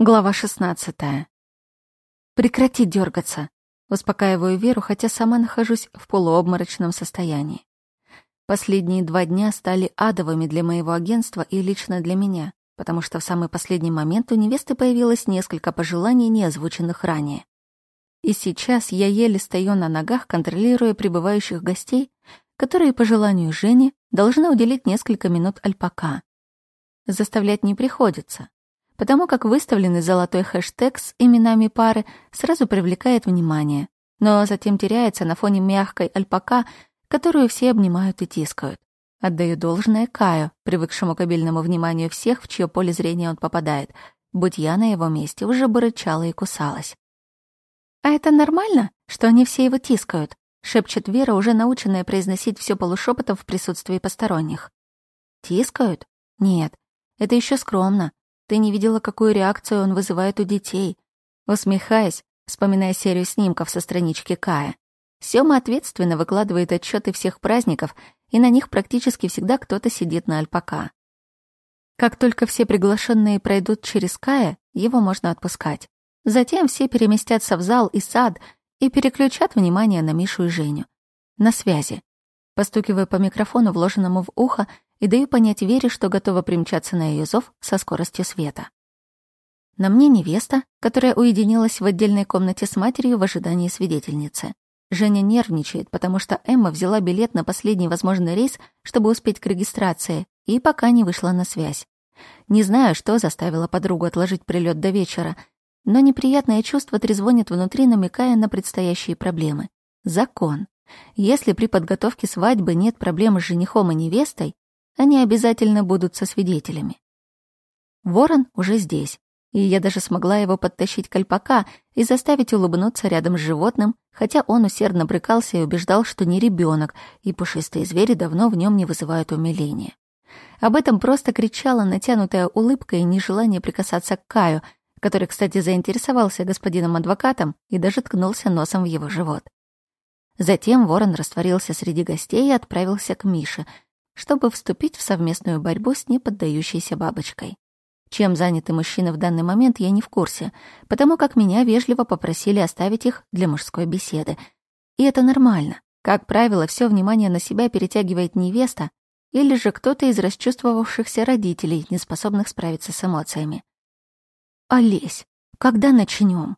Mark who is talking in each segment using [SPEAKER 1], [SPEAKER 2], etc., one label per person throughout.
[SPEAKER 1] Глава 16. Прекрати дергаться. Успокаиваю Веру, хотя сама нахожусь в полуобморочном состоянии. Последние два дня стали адовыми для моего агентства и лично для меня, потому что в самый последний момент у невесты появилось несколько пожеланий, не озвученных ранее. И сейчас я еле стою на ногах, контролируя прибывающих гостей, которые, по желанию Жени, должны уделить несколько минут альпака. Заставлять не приходится потому как выставленный золотой хэштег с именами пары сразу привлекает внимание, но затем теряется на фоне мягкой альпака, которую все обнимают и тискают. Отдаю должное Каю, привыкшему к обильному вниманию всех, в чье поле зрения он попадает. Будь я на его месте, уже бы рычала и кусалась. «А это нормально, что они все его тискают?» — шепчет Вера, уже наученная произносить все полушепотом в присутствии посторонних. «Тискают? Нет, это еще скромно. Ты не видела, какую реакцию он вызывает у детей. Усмехаясь, вспоминая серию снимков со странички Кая. Сёма ответственно выкладывает отчеты всех праздников, и на них практически всегда кто-то сидит на альпака. Как только все приглашенные пройдут через Кая, его можно отпускать. Затем все переместятся в зал и сад и переключат внимание на Мишу и Женю. На связи. Постукивая по микрофону, вложенному в ухо, и даю понять Вере, что готова примчаться на ее зов со скоростью света. На мне невеста, которая уединилась в отдельной комнате с матерью в ожидании свидетельницы. Женя нервничает, потому что Эмма взяла билет на последний возможный рейс, чтобы успеть к регистрации, и пока не вышла на связь. Не знаю, что заставило подругу отложить прилет до вечера, но неприятное чувство трезвонит внутри, намекая на предстоящие проблемы. Закон. Если при подготовке свадьбы нет проблем с женихом и невестой, они обязательно будут со свидетелями. Ворон уже здесь, и я даже смогла его подтащить к альпака и заставить улыбнуться рядом с животным, хотя он усердно брыкался и убеждал, что не ребенок, и пушистые звери давно в нем не вызывают умиления. Об этом просто кричала натянутая улыбка и нежелание прикасаться к Каю, который, кстати, заинтересовался господином адвокатом и даже ткнулся носом в его живот. Затем ворон растворился среди гостей и отправился к Мише — чтобы вступить в совместную борьбу с неподдающейся бабочкой. Чем заняты мужчины в данный момент, я не в курсе, потому как меня вежливо попросили оставить их для мужской беседы. И это нормально. Как правило, все внимание на себя перетягивает невеста или же кто-то из расчувствовавшихся родителей, не способных справиться с эмоциями. «Олесь, когда начнем?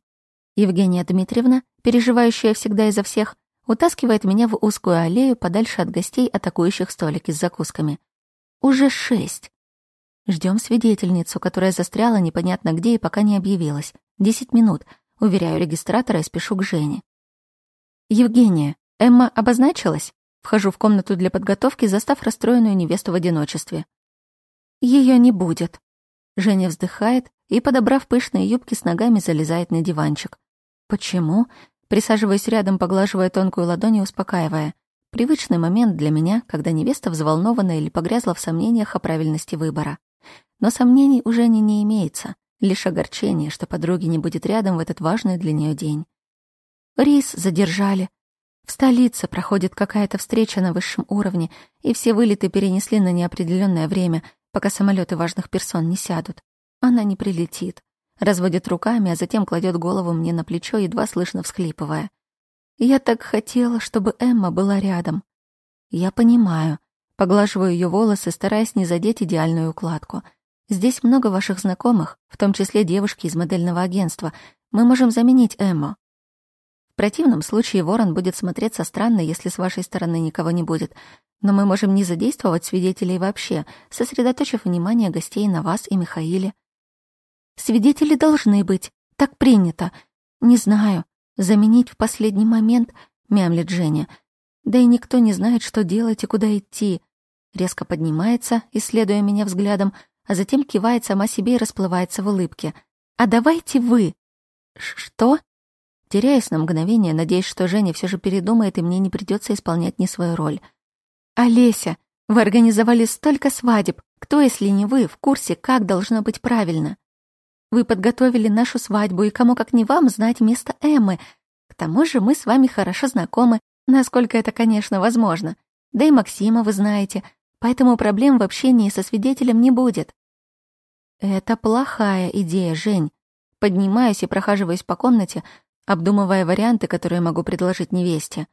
[SPEAKER 1] Евгения Дмитриевна, переживающая всегда изо всех, утаскивает меня в узкую аллею подальше от гостей, атакующих столики с закусками. Уже шесть. Ждем свидетельницу, которая застряла непонятно где и пока не объявилась. Десять минут. Уверяю регистратора и спешу к Жене. Евгения, Эмма обозначилась? Вхожу в комнату для подготовки, застав расстроенную невесту в одиночестве. Ее не будет. Женя вздыхает и, подобрав пышные юбки с ногами, залезает на диванчик. Почему? Присаживаясь рядом, поглаживая тонкую ладонь и успокаивая. Привычный момент для меня, когда невеста взволнована или погрязла в сомнениях о правильности выбора. Но сомнений уже не, не имеется, лишь огорчение, что подруги не будет рядом в этот важный для нее день. Рейс задержали. В столице проходит какая-то встреча на высшем уровне, и все вылеты перенесли на неопределенное время, пока самолеты важных персон не сядут. Она не прилетит разводит руками, а затем кладет голову мне на плечо, едва слышно всхлипывая. Я так хотела, чтобы Эмма была рядом. Я понимаю. Поглаживаю ее волосы, стараясь не задеть идеальную укладку. Здесь много ваших знакомых, в том числе девушки из модельного агентства. Мы можем заменить Эмму. В противном случае ворон будет смотреться странно, если с вашей стороны никого не будет. Но мы можем не задействовать свидетелей вообще, сосредоточив внимание гостей на вас и Михаиле. Свидетели должны быть. Так принято. Не знаю. Заменить в последний момент, мямлит Женя. Да и никто не знает, что делать и куда идти. Резко поднимается, исследуя меня взглядом, а затем кивает сама себе и расплывается в улыбке. «А давайте вы!» «Что?» Теряюсь на мгновение, надеясь, что Женя все же передумает, и мне не придется исполнять не свою роль. «Олеся, вы организовали столько свадеб. Кто, если не вы, в курсе, как должно быть правильно?» Вы подготовили нашу свадьбу, и кому как не вам знать место Эммы. К тому же мы с вами хорошо знакомы, насколько это, конечно, возможно. Да и Максима вы знаете, поэтому проблем в общении со свидетелем не будет. Это плохая идея, Жень, Поднимаюсь и прохаживаюсь по комнате, обдумывая варианты, которые могу предложить невесте.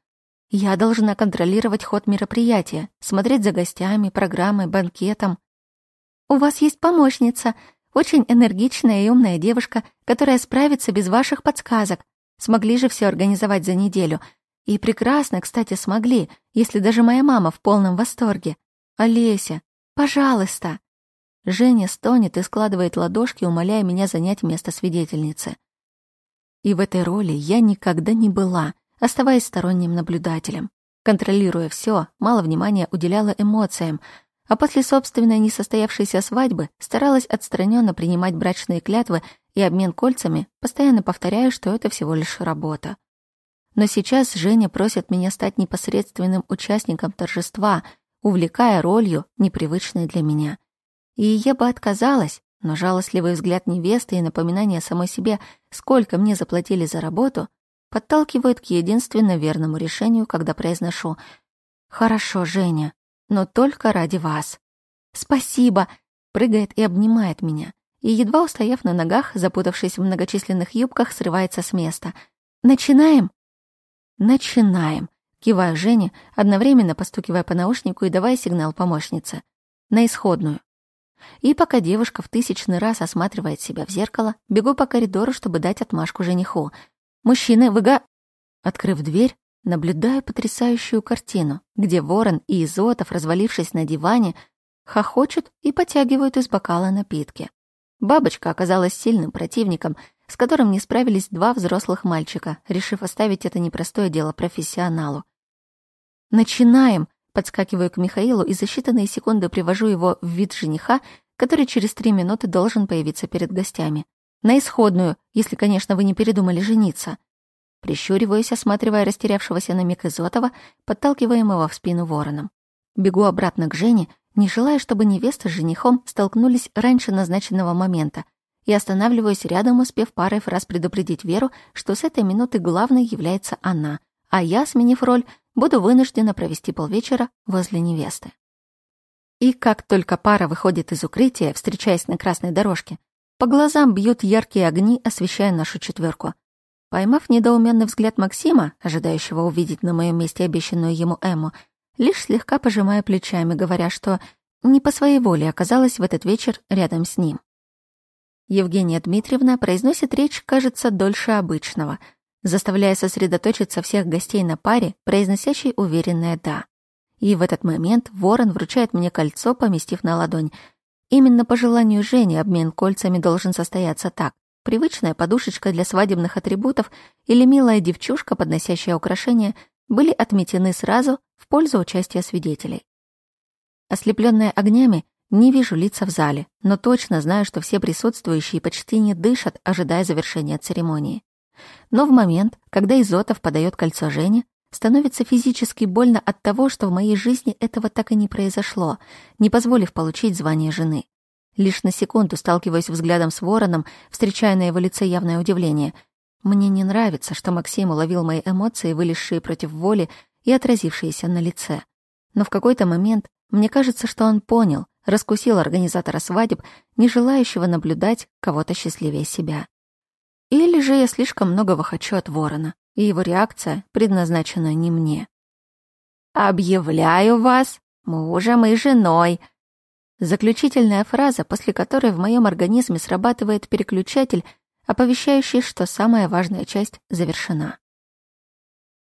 [SPEAKER 1] Я должна контролировать ход мероприятия, смотреть за гостями, программой, банкетом. «У вас есть помощница, очень энергичная и умная девушка, которая справится без ваших подсказок. Смогли же все организовать за неделю. И прекрасно, кстати, смогли, если даже моя мама в полном восторге. Олеся, пожалуйста!» Женя стонет и складывает ладошки, умоляя меня занять место свидетельницы. И в этой роли я никогда не была, оставаясь сторонним наблюдателем. Контролируя все, мало внимания уделяла эмоциям, а после собственной несостоявшейся свадьбы старалась отстраненно принимать брачные клятвы и обмен кольцами, постоянно повторяя, что это всего лишь работа. Но сейчас Женя просит меня стать непосредственным участником торжества, увлекая ролью, непривычной для меня. И я бы отказалась, но жалостливый взгляд невесты и напоминание самой себе, сколько мне заплатили за работу, подталкивают к единственно верному решению, когда произношу «Хорошо, Женя, но только ради вас». «Спасибо!» — прыгает и обнимает меня. И, едва устояв на ногах, запутавшись в многочисленных юбках, срывается с места. «Начинаем?» «Начинаем!» — киваю Жене, одновременно постукивая по наушнику и давая сигнал помощнице. «На исходную». И пока девушка в тысячный раз осматривает себя в зеркало, бегу по коридору, чтобы дать отмашку жениху. «Мужчины, вы га...» Открыв дверь, наблюдаю потрясающую картину, где ворон и Изотов, развалившись на диване, хохочут и потягивают из бокала напитки. Бабочка оказалась сильным противником, с которым не справились два взрослых мальчика, решив оставить это непростое дело профессионалу. «Начинаем!» Подскакиваю к Михаилу и за считанные секунды привожу его в вид жениха, который через три минуты должен появиться перед гостями. На исходную, если, конечно, вы не передумали жениться. Прищуриваюсь, осматривая растерявшегося на миг Изотова, подталкиваемого в спину вороном. Бегу обратно к Жене, не желая, чтобы невеста с женихом столкнулись раньше назначенного момента, и останавливаюсь рядом, успев парой фраз предупредить Веру, что с этой минуты главной является она, а я, сменив роль, буду вынуждена провести полвечера возле невесты. И как только пара выходит из укрытия, встречаясь на красной дорожке, по глазам бьют яркие огни, освещая нашу четверку. Поймав недоуменный взгляд Максима, ожидающего увидеть на моем месте обещанную ему Эму, лишь слегка пожимая плечами, говоря, что не по своей воле оказалась в этот вечер рядом с ним. Евгения Дмитриевна произносит речь, кажется, дольше обычного — заставляя сосредоточиться всех гостей на паре, произносящей уверенное «да». И в этот момент ворон вручает мне кольцо, поместив на ладонь. Именно по желанию Жени обмен кольцами должен состояться так. Привычная подушечка для свадебных атрибутов или милая девчушка, подносящая украшения, были отметены сразу в пользу участия свидетелей. Ослепленная огнями, не вижу лица в зале, но точно знаю, что все присутствующие почти не дышат, ожидая завершения церемонии. Но в момент, когда Изотов подает кольцо Жене, становится физически больно от того, что в моей жизни этого так и не произошло, не позволив получить звание жены. Лишь на секунду сталкиваюсь взглядом с Вороном, встречая на его лице явное удивление. Мне не нравится, что Максим уловил мои эмоции, вылезшие против воли и отразившиеся на лице. Но в какой-то момент мне кажется, что он понял, раскусил организатора свадеб, не желающего наблюдать кого-то счастливее себя. Или же я слишком многого хочу от ворона, и его реакция предназначена не мне. «Объявляю вас мужем и женой», Заключительная фраза, после которой в моем организме срабатывает переключатель, оповещающий, что самая важная часть завершена.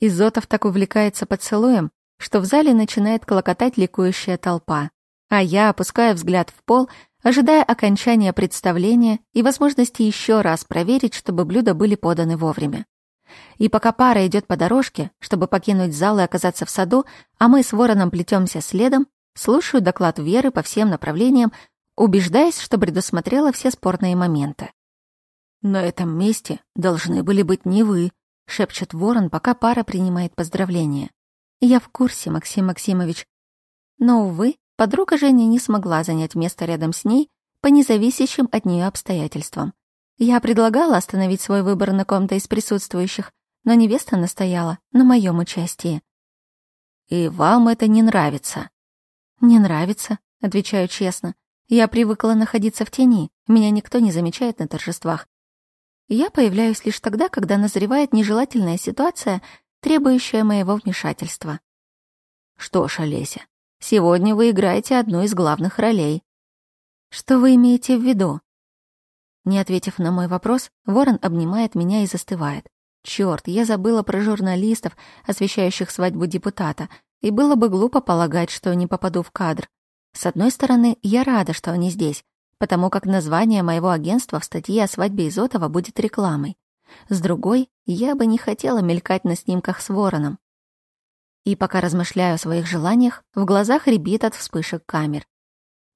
[SPEAKER 1] Изотов так увлекается поцелуем, что в зале начинает клокотать ликующая толпа, а я, опуская взгляд в пол, ожидая окончания представления и возможности еще раз проверить, чтобы блюда были поданы вовремя. И пока пара идет по дорожке, чтобы покинуть зал и оказаться в саду, а мы с Вороном плетемся следом, слушаю доклад Веры по всем направлениям, убеждаясь, что предусмотрела все спорные моменты. «На этом месте должны были быть не вы», — шепчет Ворон, пока пара принимает поздравления. «Я в курсе, Максим Максимович. Но, увы, Подруга Женя не смогла занять место рядом с ней по независящим от нее обстоятельствам. Я предлагала остановить свой выбор на ком-то из присутствующих, но невеста настояла на моем участии. «И вам это не нравится?» «Не нравится», — отвечаю честно. «Я привыкла находиться в тени, меня никто не замечает на торжествах. Я появляюсь лишь тогда, когда назревает нежелательная ситуация, требующая моего вмешательства. Что ж, Олеся, сегодня вы играете одну из главных ролей. Что вы имеете в виду? Не ответив на мой вопрос, Ворон обнимает меня и застывает. Чёрт, я забыла про журналистов, освещающих свадьбу депутата, и было бы глупо полагать, что не попаду в кадр. С одной стороны, я рада, что они здесь, потому как название моего агентства в статье о свадьбе Изотова будет рекламой. С другой, я бы не хотела мелькать на снимках с вороном. И пока размышляю о своих желаниях, в глазах рябит от вспышек камер.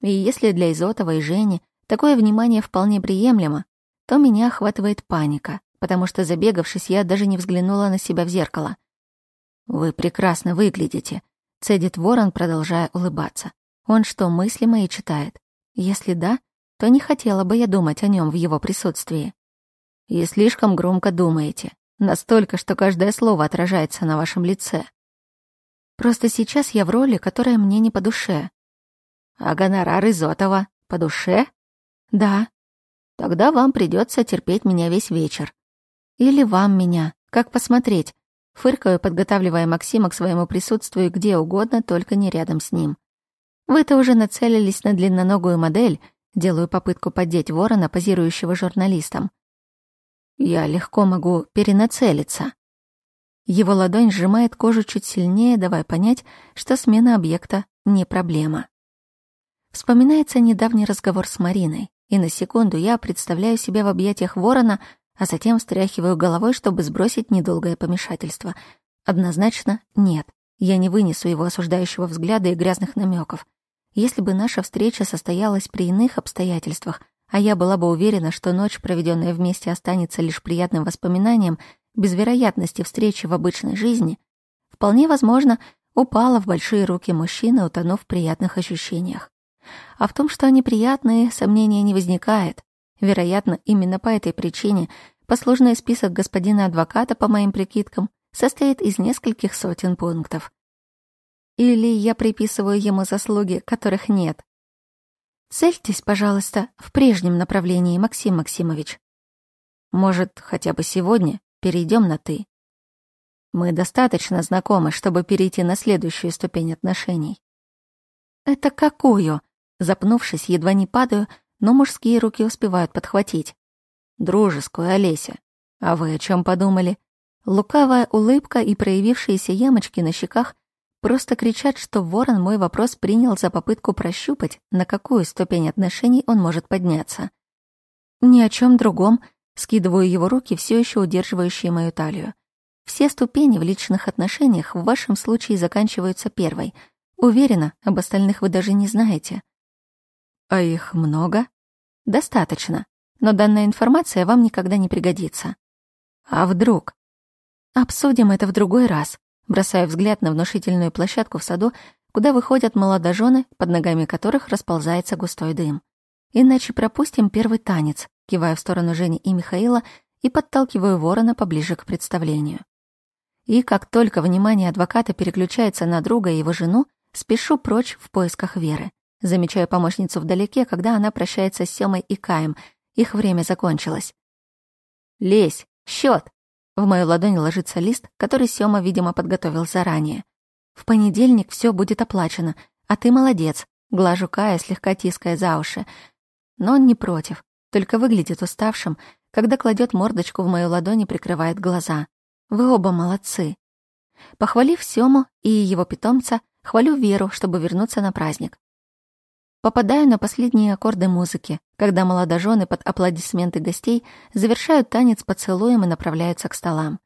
[SPEAKER 1] И если для Изотова и Жени такое внимание вполне приемлемо, то меня охватывает паника, потому что, забегавшись, я даже не взглянула на себя в зеркало. «Вы прекрасно выглядите», — цедит ворон, продолжая улыбаться. «Он что, мысли мои читает? Если да, то не хотела бы я думать о нем в его присутствии». «И слишком громко думаете. Настолько, что каждое слово отражается на вашем лице. Просто сейчас я в роли, которая мне не по душе». «А гонорар Изотова по душе?» «Да». «Тогда вам придется терпеть меня весь вечер». «Или вам меня. Как посмотреть?» Фыркаю, подготавливая Максима к своему присутствию где угодно, только не рядом с ним. Вы-то уже нацелились на длинноногую модель, делаю попытку поддеть ворона, позирующего журналистам. Я легко могу перенацелиться. Его ладонь сжимает кожу чуть сильнее, давая понять, что смена объекта не проблема. Вспоминается недавний разговор с Мариной, и на секунду я представляю себя в объятиях ворона, а затем встряхиваю головой, чтобы сбросить недолгое помешательство. Однозначно нет. Я не вынесу его осуждающего взгляда и грязных намеков. Если бы наша встреча состоялась при иных обстоятельствах, а я была бы уверена, что ночь, проведенная вместе, останется лишь приятным воспоминанием, без вероятности встречи в обычной жизни, вполне возможно, упала в большие руки мужчины, утонув в приятных ощущениях. А в том, что они приятные, сомнения не возникает. Вероятно, именно по этой причине послужный список господина адвоката, по моим прикидкам, состоит из нескольких сотен пунктов. Или я приписываю ему заслуги, которых нет. Цельтесь, пожалуйста, в прежнем направлении, Максим Максимович. Может, хотя бы сегодня перейдем на «ты». Мы достаточно знакомы, чтобы перейти на следующую ступень отношений. Это какую? Запнувшись, едва не падаю, но мужские руки успевают подхватить. «Дружескую, Олеся. А вы о чем подумали?» Лукавая улыбка и проявившиеся ямочки на щеках просто кричат, что ворон мой вопрос принял за попытку прощупать, на какую ступень отношений он может подняться. Ни о чем другом, скидываю его руки, все еще удерживающие мою талию. Все ступени в личных отношениях в вашем случае заканчиваются первой. Уверена, об остальных вы даже не знаете. А их много? Достаточно. Но данная информация вам никогда не пригодится. А вдруг? Обсудим это в другой раз. Бросаю взгляд на внушительную площадку в саду, куда выходят молодожены, под ногами которых расползается густой дым. Иначе пропустим первый танец, кивая в сторону Жени и Михаила и подталкиваю ворона поближе к представлению. И как только внимание адвоката переключается на друга и его жену, спешу прочь в поисках Веры. Замечаю помощницу вдалеке, когда она прощается с Семой и Каем. Их время закончилось. «Лезь! Счет! В мою ладонь ложится лист, который Сёма, видимо, подготовил заранее. «В понедельник все будет оплачено, а ты молодец», — глажу Кая, слегка тиская за уши. Но он не против, только выглядит уставшим, когда кладет мордочку в мою ладонь и прикрывает глаза. «Вы оба молодцы». Похвалив Сёму и его питомца, хвалю Веру, чтобы вернуться на праздник. Попадаю на последние аккорды музыки, когда молодожены под аплодисменты гостей завершают танец поцелуем и направляются к столам.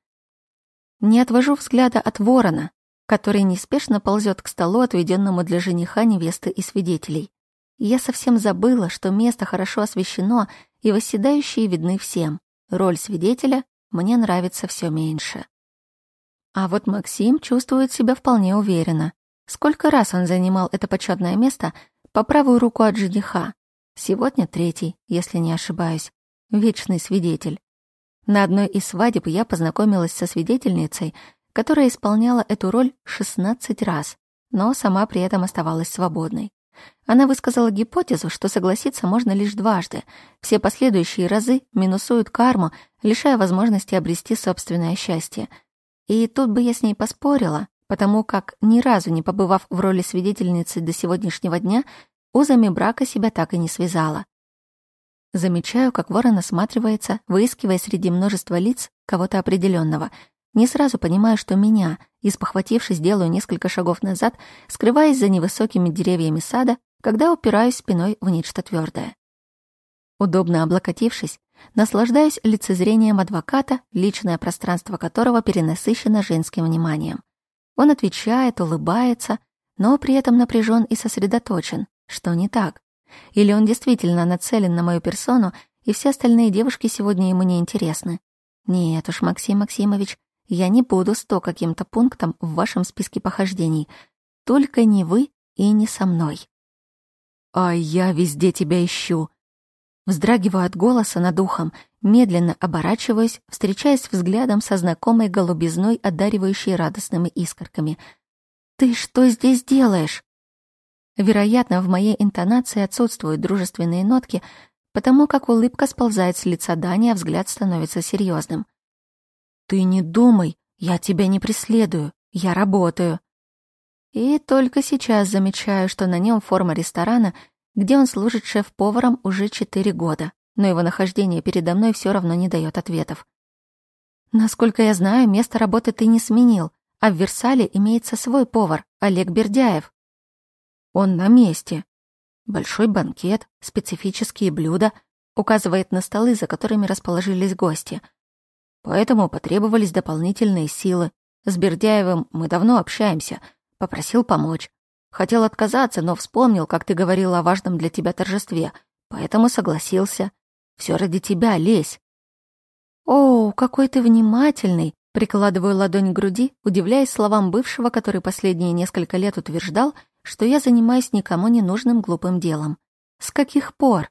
[SPEAKER 1] Не отвожу взгляда от ворона, который неспешно ползет к столу, отведенному для жениха, невесты и свидетелей. Я совсем забыла, что место хорошо освещено, и восседающие видны всем. Роль свидетеля мне нравится все меньше. А вот Максим чувствует себя вполне уверенно. Сколько раз он занимал это почетное место — по правую руку от жениха. Сегодня третий, если не ошибаюсь. Вечный свидетель. На одной из свадеб я познакомилась со свидетельницей, которая исполняла эту роль 16 раз, но сама при этом оставалась свободной. Она высказала гипотезу, что согласиться можно лишь дважды. Все последующие разы минусуют карму, лишая возможности обрести собственное счастье. И тут бы я с ней поспорила, потому как, ни разу не побывав в роли свидетельницы до сегодняшнего дня, узами брака себя так и не связала. Замечаю, как ворон осматривается, выискивая среди множества лиц кого-то определенного. Не сразу понимаю, что меня, и спохватившись, делаю несколько шагов назад, скрываясь за невысокими деревьями сада, когда упираюсь спиной в нечто твердое. Удобно облокотившись, наслаждаюсь лицезрением адвоката, личное пространство которого перенасыщено женским вниманием. Он отвечает, улыбается, но при этом напряжен и сосредоточен, что не так. Или он действительно нацелен на мою персону, и все остальные девушки сегодня ему не интересны. Нет уж, Максим Максимович, я не буду сто каким-то пунктом в вашем списке похождений. Только не вы и не со мной. А я везде тебя ищу. Вздрагиваю от голоса над ухом, медленно оборачиваюсь, встречаясь взглядом со знакомой голубизной, одаривающей радостными искорками. «Ты что здесь делаешь?» Вероятно, в моей интонации отсутствуют дружественные нотки, потому как улыбка сползает с лица Дани, а взгляд становится серьезным. «Ты не думай, я тебя не преследую, я работаю». И только сейчас замечаю, что на нем форма ресторана, где он служит шеф-поваром уже четыре года, но его нахождение передо мной все равно не дает ответов. Насколько я знаю, место работы ты не сменил, а в Версале имеется свой повар, Олег Бердяев. Он на месте. Большой банкет, специфические блюда, указывает на столы, за которыми расположились гости. Поэтому потребовались дополнительные силы. С Бердяевым мы давно общаемся. Попросил помочь. Хотел отказаться, но вспомнил, как ты говорила о важном для тебя торжестве, поэтому согласился. Все ради тебя, лезь. О, какой ты внимательный, Прикладываю ладонь к груди, удивляясь словам бывшего, который последние несколько лет утверждал, что я занимаюсь никому не нужным глупым делом. С каких пор?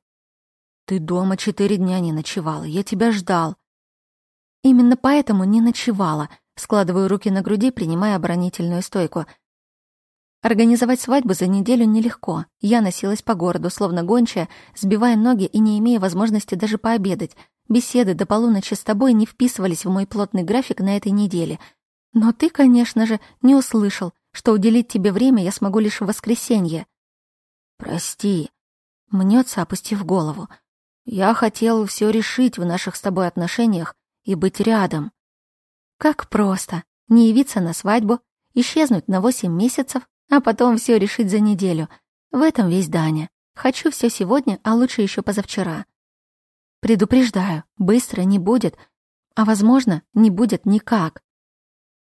[SPEAKER 1] Ты дома четыре дня не ночевала, я тебя ждал. Именно поэтому не ночевала. Складываю руки на груди, принимая оборонительную стойку. Организовать свадьбу за неделю нелегко. Я носилась по городу, словно гончая, сбивая ноги и не имея возможности даже пообедать. Беседы до полуночи с тобой не вписывались в мой плотный график на этой неделе. Но ты, конечно же, не услышал, что уделить тебе время я смогу лишь в воскресенье. Прости, мнется, опустив голову. Я хотел все решить в наших с тобой отношениях и быть рядом. Как просто. Не явиться на свадьбу, исчезнуть на восемь месяцев, а потом все решить за неделю. В этом весь Даня. Хочу все сегодня, а лучше еще позавчера. Предупреждаю, быстро не будет, а, возможно, не будет никак.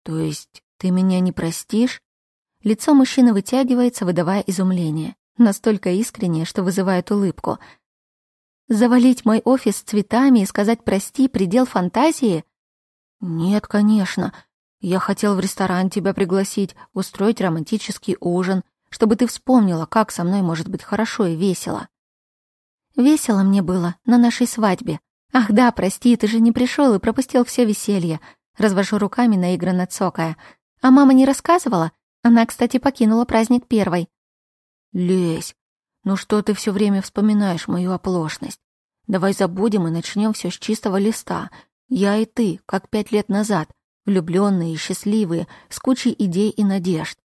[SPEAKER 1] То есть ты меня не простишь? Лицо мужчины вытягивается, выдавая изумление. Настолько искреннее, что вызывает улыбку. Завалить мой офис цветами и сказать «прости» — предел фантазии? Нет, конечно. Я хотел в ресторан тебя пригласить, устроить романтический ужин, чтобы ты вспомнила, как со мной может быть хорошо и весело. Весело мне было на нашей свадьбе. Ах да, прости, ты же не пришел и пропустил все веселье. Развожу руками наигранно цокая. А мама не рассказывала? Она, кстати, покинула праздник первой. Лезь, ну что ты все время вспоминаешь мою оплошность? Давай забудем и начнем все с чистого листа. Я и ты, как пять лет назад, влюбленные и счастливые, с кучей идей и надежд.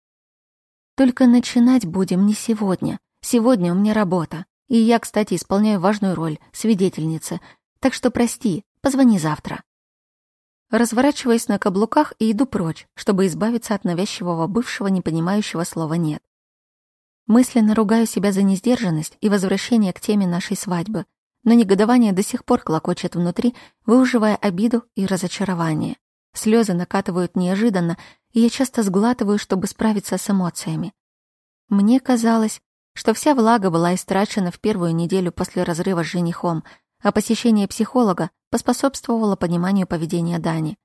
[SPEAKER 1] Только начинать будем не сегодня. Сегодня у меня работа. И я, кстати, исполняю важную роль свидетельницы. Так что прости, позвони завтра. Разворачиваясь на каблуках и иду прочь, чтобы избавиться от навязчивого бывшего, не понимающего слова «нет». Мысленно ругаю себя за несдержанность и возвращение к теме нашей свадьбы, но негодование до сих пор клокочет внутри, выуживая обиду и разочарование. Слезы накатывают неожиданно, и я часто сглатываю, чтобы справиться с эмоциями. Мне казалось, что вся влага была истрачена в первую неделю после разрыва с женихом — а посещение психолога поспособствовало пониманию поведения Дани.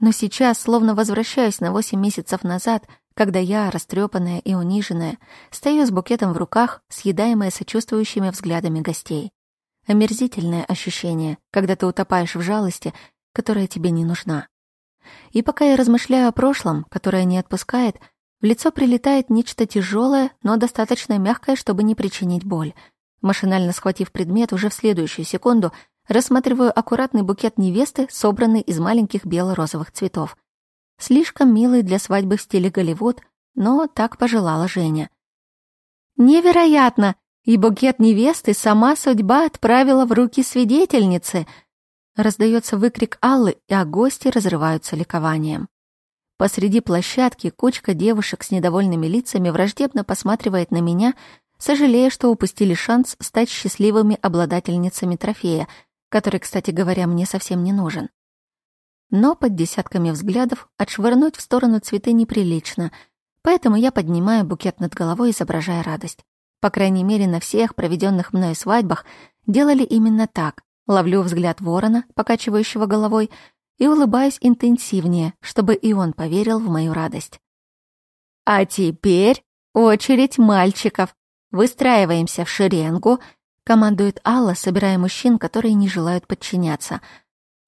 [SPEAKER 1] Но сейчас словно возвращаюсь на восемь месяцев назад, когда я, растрепанная и униженная, стою с букетом в руках, съедаемая сочувствующими взглядами гостей. Омерзительное ощущение, когда ты утопаешь в жалости, которая тебе не нужна. И пока я размышляю о прошлом, которое не отпускает, В лицо прилетает нечто тяжелое, но достаточно мягкое, чтобы не причинить боль. Машинально схватив предмет, уже в следующую секунду рассматриваю аккуратный букет невесты, собранный из маленьких бело-розовых цветов. Слишком милый для свадьбы в стиле Голливуд, но так пожелала Женя. «Невероятно! И букет невесты сама судьба отправила в руки свидетельницы!» Раздается выкрик Аллы, а гости разрываются ликованием. Посреди площадки кучка девушек с недовольными лицами враждебно посматривает на меня, сожалея, что упустили шанс стать счастливыми обладательницами трофея, который, кстати говоря, мне совсем не нужен. Но под десятками взглядов отшвырнуть в сторону цветы неприлично, поэтому я поднимаю букет над головой, изображая радость. По крайней мере, на всех проведенных мной свадьбах делали именно так. Ловлю взгляд ворона, покачивающего головой, и улыбаюсь интенсивнее, чтобы и он поверил в мою радость. А теперь очередь мальчиков. Выстраиваемся в шеренгу, командует Алла, собирая мужчин, которые не желают подчиняться.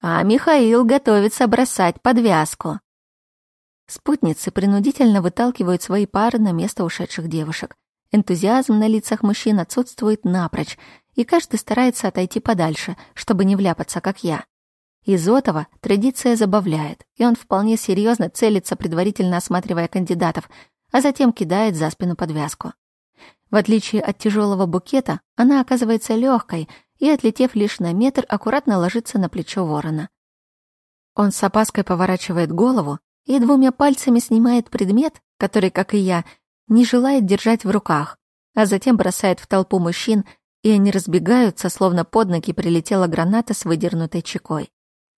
[SPEAKER 1] А Михаил готовится бросать подвязку. Спутницы принудительно выталкивают свои пары на место ушедших девушек. Энтузиазм на лицах мужчин отсутствует напрочь, и каждый старается отойти подальше, чтобы не вляпаться, как я. Изотова традиция забавляет, и он вполне серьезно целится, предварительно осматривая кандидатов, а затем кидает за спину подвязку. В отличие от тяжелого букета, она оказывается легкой и, отлетев лишь на метр, аккуратно ложится на плечо ворона. Он с опаской поворачивает голову и двумя пальцами снимает предмет, который, как и я, не желает держать в руках, а затем бросает в толпу мужчин, и они разбегаются, словно под ноги прилетела граната с выдернутой чекой.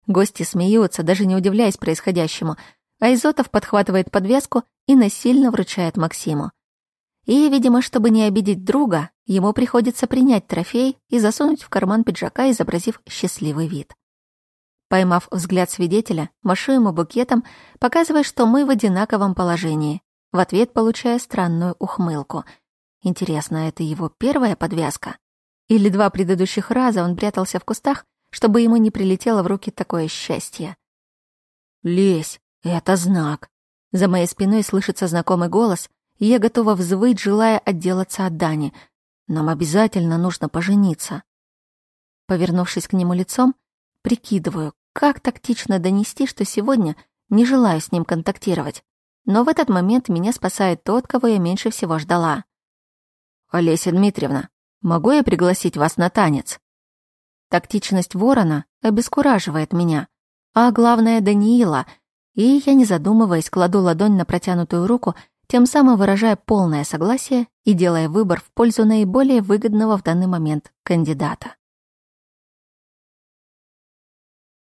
[SPEAKER 1] Гости смеются, даже не удивляясь происходящему, а Изотов подхватывает подвеску и насильно вручает Максиму. И, видимо, чтобы не обидеть друга, ему приходится принять трофей и засунуть в карман пиджака, изобразив счастливый вид. Поймав взгляд свидетеля, машу ему букетом, показывая, что мы в одинаковом положении. В ответ получая странную ухмылку. Интересно, это его первая подвязка? Или два предыдущих раза он прятался в кустах чтобы ему не прилетело в руки такое счастье. «Лезь, это знак!» За моей спиной слышится знакомый голос, и я готова взвыть, желая отделаться от Дани. Нам обязательно нужно пожениться. Повернувшись к нему лицом, прикидываю, как тактично донести, что сегодня не желаю с ним контактировать. Но в этот момент меня спасает тот, кого я меньше всего ждала. «Олеся Дмитриевна, могу я пригласить вас на танец?» Тактичность ворона обескураживает меня, а главное Даниила, и я, не задумываясь, кладу ладонь на протянутую руку, тем самым выражая полное согласие и делая выбор в пользу наиболее выгодного в данный момент кандидата.